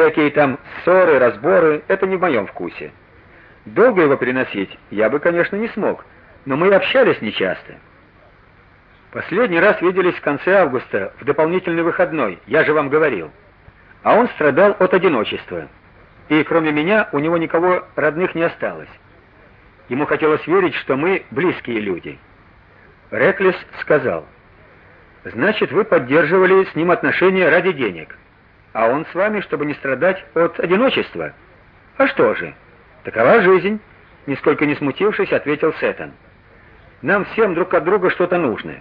Всякие там ссоры, разборы это не в моем вкусе. Долго его переносить я бы, конечно, не смог, но мы общались нечасто. Последний раз виделись в конце августа, в дополнительный выходной, я же вам говорил. А он страдал от одиночества. И кроме меня у него никого родных не осталось. Ему хотелось верить, что мы близкие люди. Реклис сказал: "Значит, вы поддерживали с ним отношения ради денег, а он с вами, чтобы не страдать от одиночества. А что же? Такова жизнь", нисколько не смутившись, ответил Сеттон. "Нам всем друг от друга что-то нужно.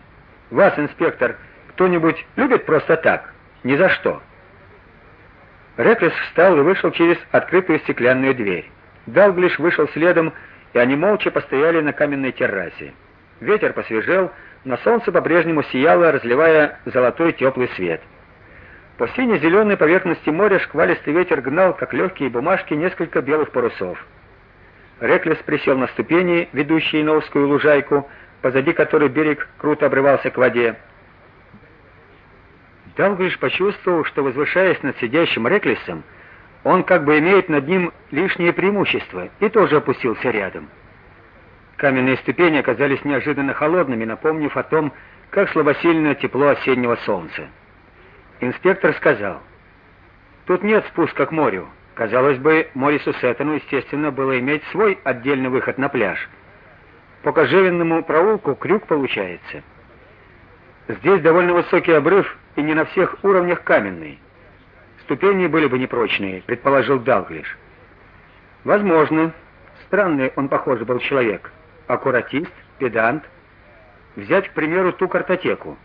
Вас, инспектор, кто-нибудь любит просто так, ни за что?" Реклис встал и вышел через открытую стеклянную дверь. Далглиш вышел следом, и они молча постояли на каменной террасе. Ветер посвежел, но солнце по-прежнему сияло, разливая золотой теплый свет. По сине зеленой поверхности моря шквалистый ветер гнал, как легкие бумажки, несколько белых парусов. Реклис присел на ступени, ведущие на узкую лужайку, позади которой берег круто обрывался к воде. Далглиш почувствовал, что возвышаясь над сидящим Реклисом, он как бы имеет над ним лишнее преимущество, и тоже опустился рядом. Каменные ступени оказались неожиданно холодными, напомнив о том, как слабосильное тепло осеннего солнца. Инспектор сказал: "Тут нет спуска к морю. Казалось бы, Морису Сеттону, естественно, было иметь свой отдельный выход на пляж. По кожевенному проулку крюк получается. Здесь довольно высокий обрыв и не на всех уровнях каменный. Ступени были бы непрочные, предположил Далглиш. Возможно. Странный он, похоже, был человек аккуратист, педант. Взять, к примеру, ту картотеку.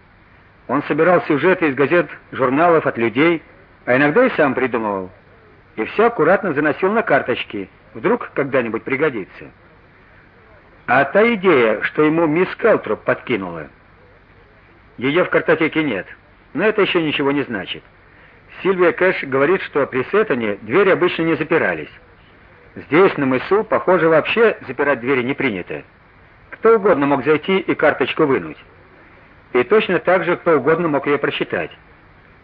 Он собирал сюжеты из газет, журналов от людей, а иногда и сам придумывал. И все аккуратно заносил на карточки, вдруг когда-нибудь пригодится. А та идея, что ему мисс Келтроп подкинула, ее в картотеке нет. Но это еще ничего не значит. Сильвия Кэш говорит, что при Сеттоне двери обычно не запирались. Здесь, на мысу, похоже, вообще запирать двери не принято. Кто угодно мог зайти и карточку вынуть. И точно так же кто угодно мог ее прочитать.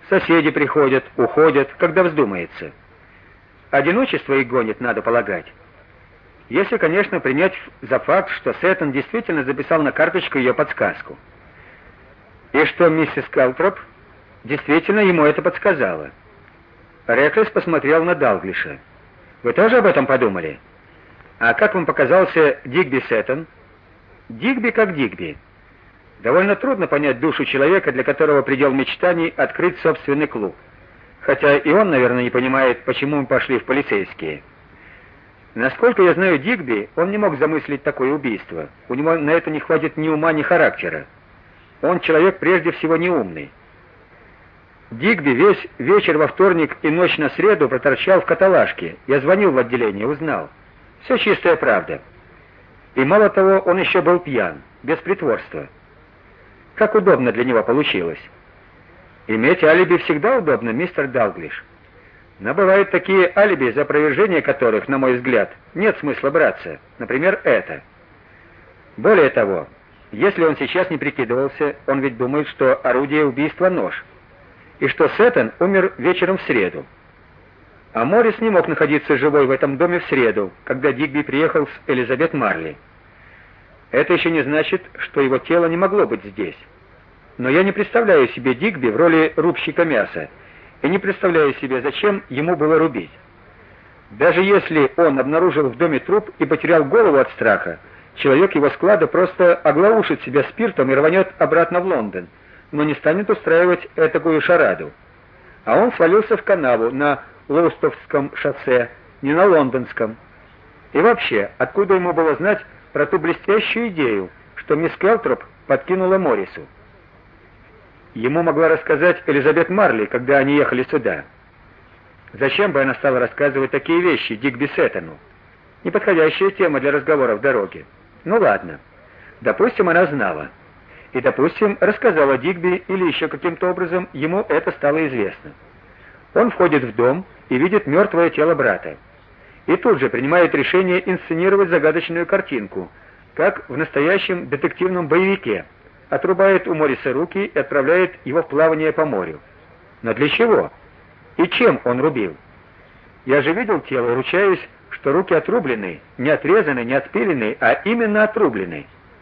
Соседи приходят, уходят, когда вздумается. Одиночество их гонит, надо полагать. Если, конечно, принять за факт, что Сеттон действительно записал на карточку ее подсказку. И что миссис Калтроп действительно ему это подсказала. Реклес посмотрел на Далглиша. Вы тоже об этом подумали? А как вам показался Дигби Сеттон? Дигби как Дигби. Довольно трудно понять душу человека, для которого предел мечтаний открыть собственный клуб. Хотя и он, наверное, не понимает, почему мы пошли в полицейские. Насколько я знаю Дигби, он не мог замыслить такое убийство. У него на это не хватит ни ума, ни характера. Он человек прежде всего неумный. Дигби весь вечер во вторник и ночь на среду проторчал в каталажке. Я звонил в отделение, узнал. Все чистая правда. И мало того, он еще был пьян, без притворства. Как удобно для него получилось. Иметь алиби всегда удобно, мистер Далглиш. Но бывают такие алиби, за опровержение которых, на мой взгляд, нет смысла браться. Например, это. Более того, если он сейчас не прикидывался, он ведь думает, что орудие убийства нож и что Сеттон умер вечером в среду. А Моррис не мог находиться живой в этом доме в среду, когда Дигби приехал с Элизабет Марли. Это еще не значит, что его тело не могло быть здесь. Но я не представляю себе Дигби в роли рубщика мяса и не представляю себе, зачем ему было рубить. Даже если он обнаружил в доме труп и потерял голову от страха, человек его склада просто оглаушит себя спиртом и рванет обратно в Лондон но не станет устраивать этакую шараду. А он свалился в канаву на Лоустовском шоссе, не на Лондонском. И вообще, откуда ему было знать про ту блестящую идею, что мисс Келтроп подкинула Морису? Ему могла рассказать Элизабет Марли, когда они ехали сюда. Зачем бы она стала рассказывать такие вещи Дигби Сеттону? Неподходящая тема для разговора в дороге. Ну ладно. Допустим, она знала и, допустим, рассказал о Дигби или еще каким-то образом ему это стало известно. Он входит в дом и видит мертвое тело брата. И тут же принимает решение инсценировать загадочную картинку, как в настоящем детективном боевике. Отрубает у Мориса руки и отправляет его в плавание по морю. Но для чего? И чем он рубил? Я же видел тело, ручаюсь, что руки отрублены, не отрезаны, не отпилены, а именно отрублены.